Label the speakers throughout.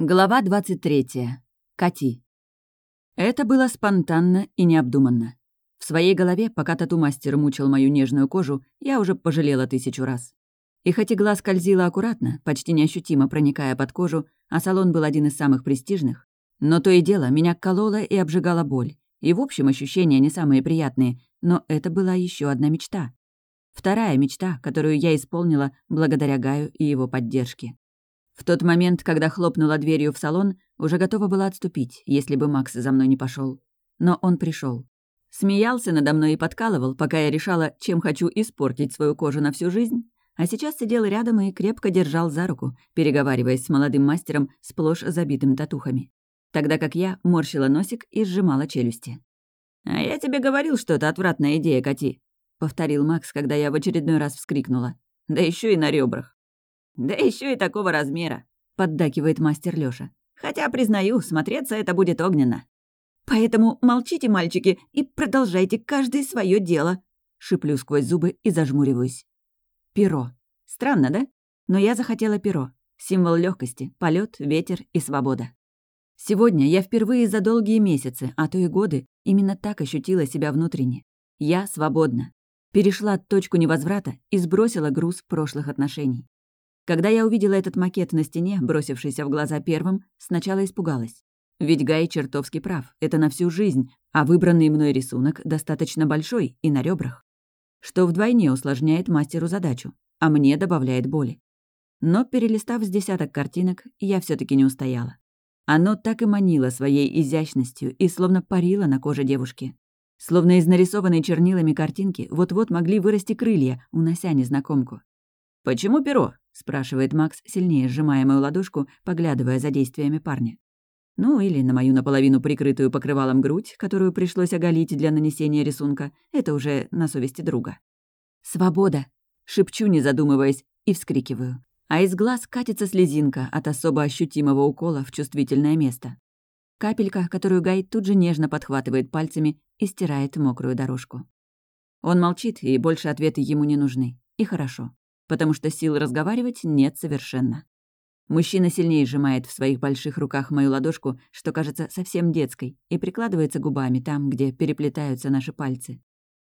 Speaker 1: Глава 23. Кати. Это было спонтанно и необдуманно. В своей голове, пока тату-мастер мучил мою нежную кожу, я уже пожалела тысячу раз. И хоть игла скользила аккуратно, почти неощутимо проникая под кожу, а салон был один из самых престижных, но то и дело меня кололо и обжигала боль. И в общем ощущения не самые приятные, но это была еще одна мечта. Вторая мечта, которую я исполнила благодаря Гаю и его поддержке. В тот момент, когда хлопнула дверью в салон, уже готова была отступить, если бы Макс за мной не пошел. Но он пришел. Смеялся надо мной и подкалывал, пока я решала, чем хочу испортить свою кожу на всю жизнь. А сейчас сидел рядом и крепко держал за руку, переговариваясь с молодым мастером, сплошь забитым татухами. Тогда как я морщила носик и сжимала челюсти. «А я тебе говорил, что это отвратная идея, Кати», — повторил Макс, когда я в очередной раз вскрикнула. «Да еще и на ребрах. «Да еще и такого размера», — поддакивает мастер Лёша. «Хотя, признаю, смотреться это будет огненно». «Поэтому молчите, мальчики, и продолжайте каждый свое дело», — шиплю сквозь зубы и зажмуриваюсь. Перо. Странно, да? Но я захотела перо. Символ легкости, полет, ветер и свобода. Сегодня я впервые за долгие месяцы, а то и годы, именно так ощутила себя внутренне. Я свободна. Перешла точку невозврата и сбросила груз прошлых отношений. Когда я увидела этот макет на стене, бросившийся в глаза первым, сначала испугалась. Ведь Гай чертовски прав, это на всю жизнь, а выбранный мной рисунок достаточно большой и на ребрах. Что вдвойне усложняет мастеру задачу, а мне добавляет боли. Но, перелистав с десяток картинок, я все таки не устояла. Оно так и манило своей изящностью и словно парило на коже девушки. Словно из нарисованной чернилами картинки вот-вот могли вырасти крылья, унося незнакомку. «Почему перо?» Спрашивает Макс, сильнее сжимая мою ладошку, поглядывая за действиями парня. Ну, или на мою наполовину прикрытую покрывалом грудь, которую пришлось оголить для нанесения рисунка. Это уже на совести друга. «Свобода!» — шепчу, не задумываясь, и вскрикиваю. А из глаз катится слезинка от особо ощутимого укола в чувствительное место. Капелька, которую Гай тут же нежно подхватывает пальцами и стирает мокрую дорожку. Он молчит, и больше ответы ему не нужны. И хорошо потому что сил разговаривать нет совершенно. Мужчина сильнее сжимает в своих больших руках мою ладошку, что кажется совсем детской, и прикладывается губами там, где переплетаются наши пальцы.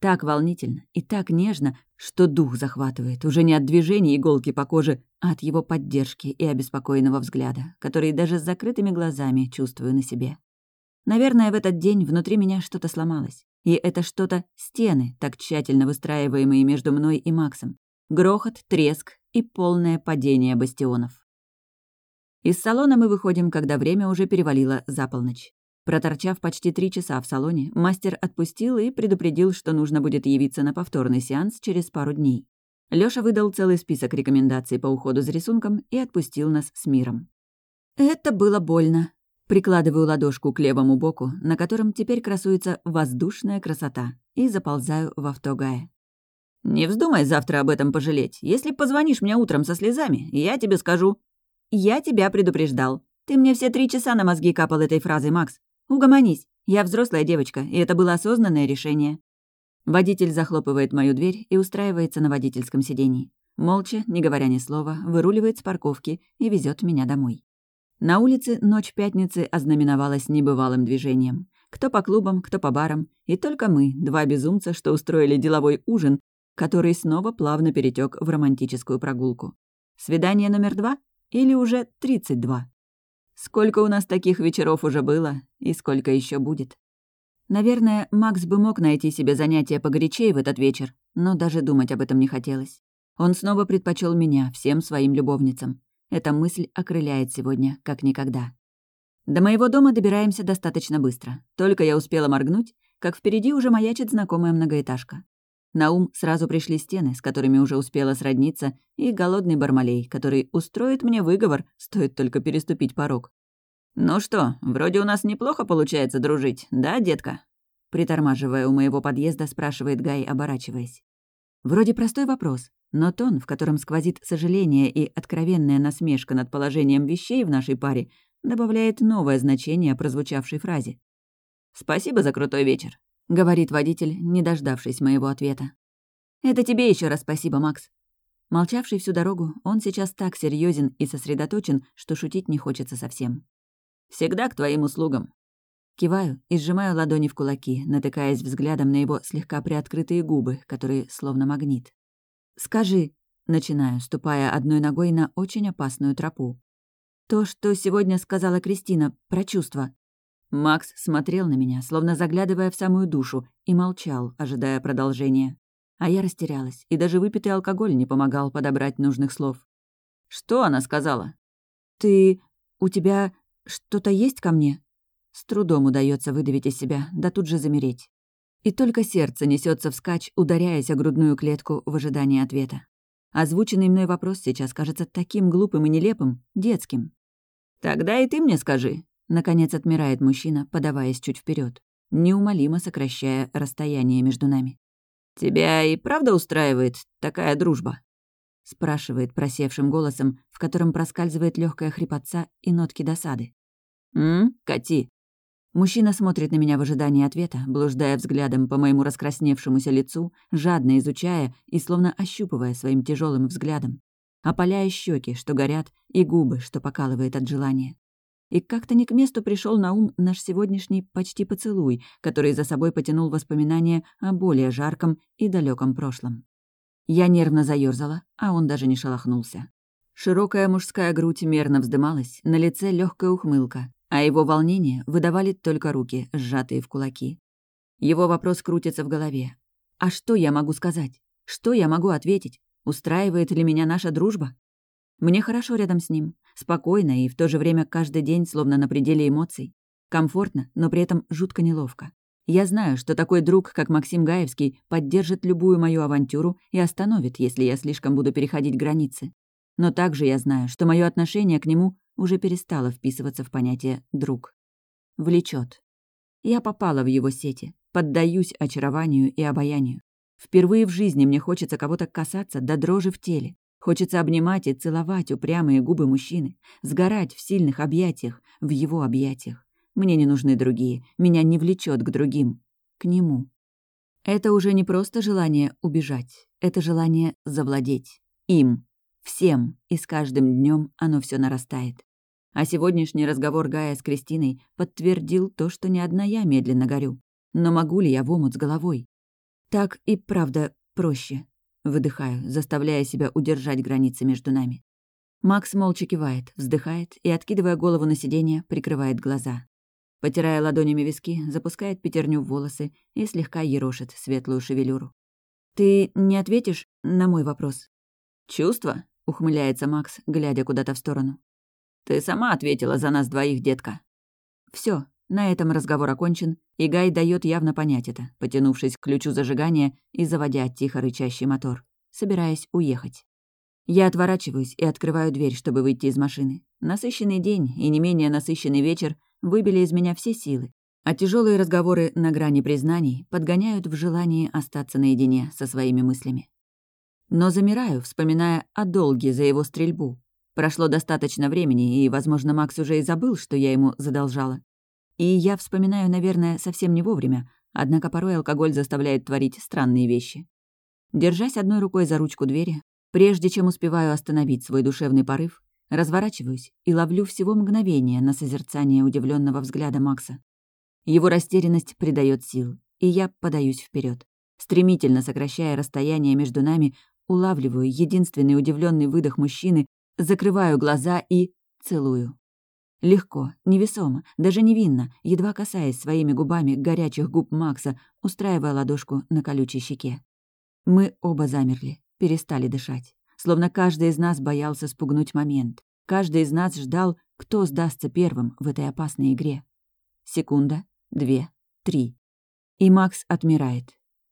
Speaker 1: Так волнительно и так нежно, что дух захватывает, уже не от движения иголки по коже, а от его поддержки и обеспокоенного взгляда, который даже с закрытыми глазами чувствую на себе. Наверное, в этот день внутри меня что-то сломалось. И это что-то — стены, так тщательно выстраиваемые между мной и Максом. Грохот, треск и полное падение бастионов. Из салона мы выходим, когда время уже перевалило за полночь. Проторчав почти три часа в салоне, мастер отпустил и предупредил, что нужно будет явиться на повторный сеанс через пару дней. Лёша выдал целый список рекомендаций по уходу за рисунком и отпустил нас с миром. Это было больно. Прикладываю ладошку к левому боку, на котором теперь красуется воздушная красота, и заползаю в авто Гая. «Не вздумай завтра об этом пожалеть. Если позвонишь мне утром со слезами, я тебе скажу». «Я тебя предупреждал. Ты мне все три часа на мозги капал этой фразой, Макс. Угомонись. Я взрослая девочка, и это было осознанное решение». Водитель захлопывает мою дверь и устраивается на водительском сидении. Молча, не говоря ни слова, выруливает с парковки и везет меня домой. На улице ночь пятницы ознаменовалась небывалым движением. Кто по клубам, кто по барам. И только мы, два безумца, что устроили деловой ужин который снова плавно перетек в романтическую прогулку. Свидание номер два или уже тридцать два? Сколько у нас таких вечеров уже было и сколько еще будет? Наверное, Макс бы мог найти себе занятие погорячее в этот вечер, но даже думать об этом не хотелось. Он снова предпочел меня всем своим любовницам. Эта мысль окрыляет сегодня, как никогда. До моего дома добираемся достаточно быстро. Только я успела моргнуть, как впереди уже маячит знакомая многоэтажка. На ум сразу пришли стены, с которыми уже успела сродниться, и голодный бармалей, который устроит мне выговор, стоит только переступить порог. «Ну что, вроде у нас неплохо получается дружить, да, детка?» Притормаживая у моего подъезда, спрашивает Гай, оборачиваясь. Вроде простой вопрос, но тон, в котором сквозит сожаление и откровенная насмешка над положением вещей в нашей паре, добавляет новое значение прозвучавшей фразе. «Спасибо за крутой вечер. — говорит водитель, не дождавшись моего ответа. «Это тебе еще раз спасибо, Макс». Молчавший всю дорогу, он сейчас так серьезен и сосредоточен, что шутить не хочется совсем. «Всегда к твоим услугам». Киваю и сжимаю ладони в кулаки, натыкаясь взглядом на его слегка приоткрытые губы, которые словно магнит. «Скажи», — начинаю, ступая одной ногой на очень опасную тропу. «То, что сегодня сказала Кристина про чувства». Макс смотрел на меня, словно заглядывая в самую душу, и молчал, ожидая продолжения. А я растерялась, и даже выпитый алкоголь не помогал подобрать нужных слов. «Что она сказала?» «Ты... у тебя что-то есть ко мне?» С трудом удается выдавить из себя, да тут же замереть. И только сердце несется вскачь, ударяясь о грудную клетку в ожидании ответа. Озвученный мной вопрос сейчас кажется таким глупым и нелепым, детским. «Тогда и ты мне скажи», — наконец отмирает мужчина, подаваясь чуть вперед, неумолимо сокращая расстояние между нами. «Тебя и правда устраивает такая дружба?» — спрашивает просевшим голосом, в котором проскальзывает легкая хрипотца и нотки досады. «М, Кати, Мужчина смотрит на меня в ожидании ответа, блуждая взглядом по моему раскрасневшемуся лицу, жадно изучая и словно ощупывая своим тяжелым взглядом, опаляя щеки, что горят, и губы, что покалывает от желания. И как-то не к месту пришел на ум наш сегодняшний почти поцелуй, который за собой потянул воспоминания о более жарком и далеком прошлом. Я нервно заёрзала, а он даже не шелохнулся. Широкая мужская грудь мерно вздымалась, на лице легкая ухмылка, а его волнение выдавали только руки, сжатые в кулаки. Его вопрос крутится в голове. «А что я могу сказать? Что я могу ответить? Устраивает ли меня наша дружба?» Мне хорошо рядом с ним, спокойно и в то же время каждый день словно на пределе эмоций. Комфортно, но при этом жутко неловко. Я знаю, что такой друг, как Максим Гаевский, поддержит любую мою авантюру и остановит, если я слишком буду переходить границы. Но также я знаю, что мое отношение к нему уже перестало вписываться в понятие «друг». Влечет. Я попала в его сети, поддаюсь очарованию и обаянию. Впервые в жизни мне хочется кого-то касаться до дрожи в теле. Хочется обнимать и целовать упрямые губы мужчины, сгорать в сильных объятиях, в его объятиях. Мне не нужны другие, меня не влечет к другим, к нему. Это уже не просто желание убежать, это желание завладеть им, Всем, и с каждым днем оно все нарастает. А сегодняшний разговор Гая с Кристиной подтвердил то, что не одна я медленно горю. Но могу ли я в омут с головой? Так и правда проще. Выдыхаю, заставляя себя удержать границы между нами. Макс молча кивает, вздыхает и, откидывая голову на сиденье, прикрывает глаза. Потирая ладонями виски, запускает пятерню в волосы и слегка ерошит светлую шевелюру. «Ты не ответишь на мой вопрос?» «Чувства?» — ухмыляется Макс, глядя куда-то в сторону. «Ты сама ответила за нас двоих, детка». Все, на этом разговор окончен, и Гай дает явно понять это, потянувшись к ключу зажигания и заводя тихо рычащий мотор, собираясь уехать. Я отворачиваюсь и открываю дверь, чтобы выйти из машины. Насыщенный день и не менее насыщенный вечер выбили из меня все силы, а тяжелые разговоры на грани признаний подгоняют в желании остаться наедине со своими мыслями. Но замираю, вспоминая о долге за его стрельбу. Прошло достаточно времени, и, возможно, Макс уже и забыл, что я ему задолжала. И я вспоминаю, наверное, совсем не вовремя, однако порой алкоголь заставляет творить странные вещи. Держась одной рукой за ручку двери, прежде чем успеваю остановить свой душевный порыв, разворачиваюсь и ловлю всего мгновение на созерцание удивленного взгляда Макса. Его растерянность придает сил, и я подаюсь вперед, стремительно сокращая расстояние между нами Улавливаю единственный удивленный выдох мужчины, закрываю глаза и целую. Легко, невесомо, даже невинно, едва касаясь своими губами горячих губ Макса, устраивая ладошку на колючей щеке. Мы оба замерли, перестали дышать. Словно каждый из нас боялся спугнуть момент. Каждый из нас ждал, кто сдастся первым в этой опасной игре. Секунда, две, три. И Макс отмирает,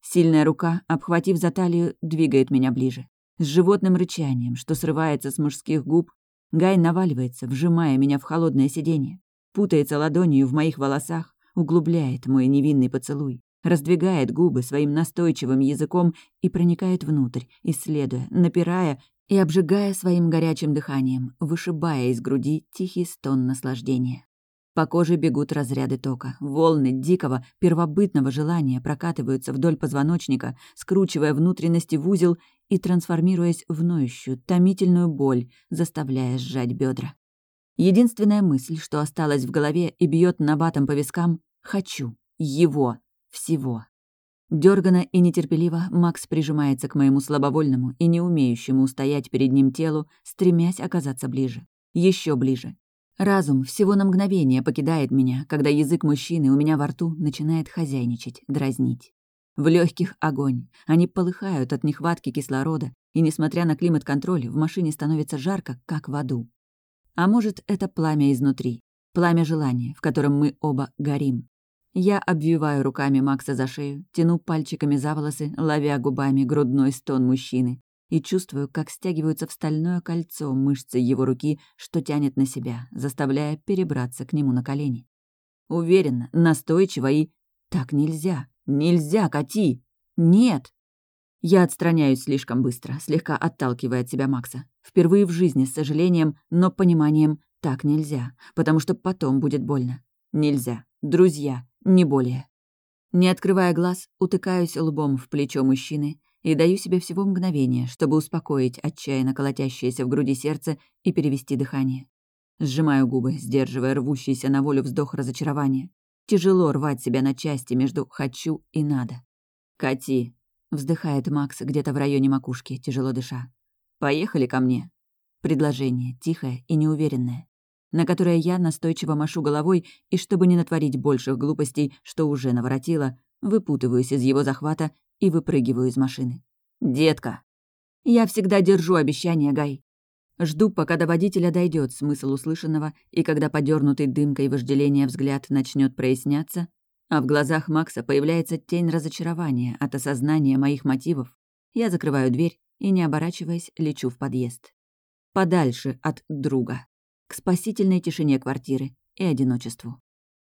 Speaker 1: Сильная рука, обхватив за талию, двигает меня ближе. С животным рычанием, что срывается с мужских губ, Гай наваливается, вжимая меня в холодное сиденье, путается ладонью в моих волосах, углубляет мой невинный поцелуй, раздвигает губы своим настойчивым языком и проникает внутрь, исследуя, напирая и обжигая своим горячим дыханием, вышибая из груди тихий стон наслаждения. По коже бегут разряды тока. Волны дикого, первобытного желания прокатываются вдоль позвоночника, скручивая внутренности в узел и трансформируясь в ноющую, томительную боль, заставляя сжать бедра. Единственная мысль, что осталась в голове и бьет набатом по вискам — «хочу». Его. Всего. Дёрганно и нетерпеливо Макс прижимается к моему слабовольному и не умеющему устоять перед ним телу, стремясь оказаться ближе. еще ближе. Разум всего на мгновение покидает меня, когда язык мужчины у меня во рту начинает хозяйничать, дразнить. В легких огонь. Они полыхают от нехватки кислорода, и, несмотря на климат-контроль, в машине становится жарко, как в аду. А может, это пламя изнутри. Пламя желания, в котором мы оба горим. Я обвиваю руками Макса за шею, тяну пальчиками за волосы, ловя губами грудной стон мужчины, и чувствую, как стягиваются в стальное кольцо мышцы его руки, что тянет на себя, заставляя перебраться к нему на колени. Уверенно, настойчиво и... Так нельзя. Нельзя, Кати! Нет! Я отстраняюсь слишком быстро, слегка отталкивая от себя Макса. Впервые в жизни с сожалением, но пониманием так нельзя, потому что потом будет больно. Нельзя. Друзья, не более. Не открывая глаз, утыкаюсь лбом в плечо мужчины и даю себе всего мгновение, чтобы успокоить отчаянно колотящееся в груди сердце и перевести дыхание. Сжимаю губы, сдерживая рвущийся на волю вздох разочарования. Тяжело рвать себя на части между «хочу» и «надо». «Кати», — вздыхает Макс где-то в районе макушки, тяжело дыша. «Поехали ко мне». Предложение, тихое и неуверенное на которое я настойчиво машу головой и, чтобы не натворить больших глупостей, что уже наворотила, выпутываюсь из его захвата и выпрыгиваю из машины. «Детка!» «Я всегда держу обещание, Гай!» Жду, пока до водителя дойдет смысл услышанного, и когда подернутый дымкой вожделения взгляд начнет проясняться, а в глазах Макса появляется тень разочарования от осознания моих мотивов, я закрываю дверь и, не оборачиваясь, лечу в подъезд. Подальше от друга к спасительной тишине квартиры и одиночеству.